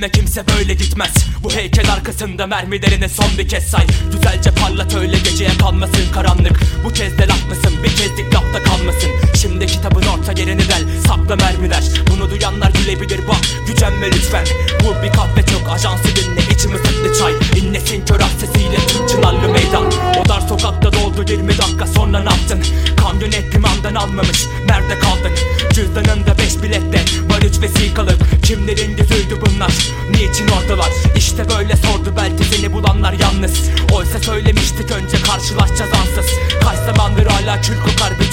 Ölüme kimse böyle gitmez. Bu heykel arkasında mermilerini son bir kez say. Güzelce parlat öyle geceye kalmasın karanlık. Bu kez de laf mısın? Bir kezlik lafta kalmasın. Şimdi kitabın orta yerini del Sakla mermiler. Bunu duyanlar gülebilir. Bak Gücenme lütfen. Bu bir kahve çok ajansı dinle içimi sıktı çay. İnlesin kör ah sesiyle tüm çınarlı meydan. O dar sokakta doldu 20 dakika sonra ne yaptın? Kamyonet limandan almamış. Nerede kaldın? Cüzdanında 5 bilette Var 3 vesikalık. Kimlerin gözüydü bunlar? Niçin oradalar? İşte böyle sordu belki seni bulanlar yalnız. Oysa söylemiştik önce karşılaşacağız ansız. Kaç zamandır hala kül kokar bütün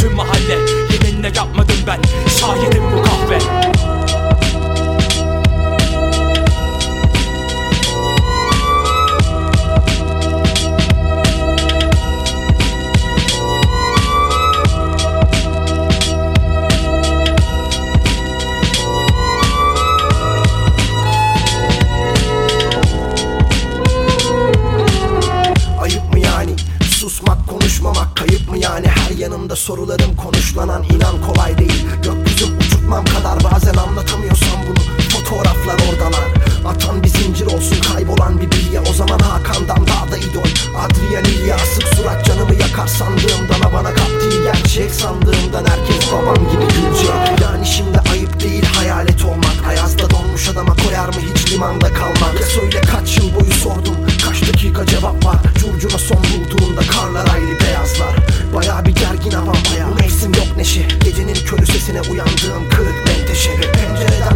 Susmak konuşmamak kayıp mı? Yani? Her yanımda sorularım konuşlanan inan kolay değil. Gökyüzü uçurtmam kadar bazen anlatamıyorsam bunu. Fotoğraflar oradalar. Atan bir zincir olsun kaybolan bir bilye. O zaman Hakan'dan daha da idol. Adrian İlya asık surat canımı yakar sandığımdan. Bana kaptığı gerçek sandığımdan. Herkes sesine uyandığım kırık menteşe Pencereden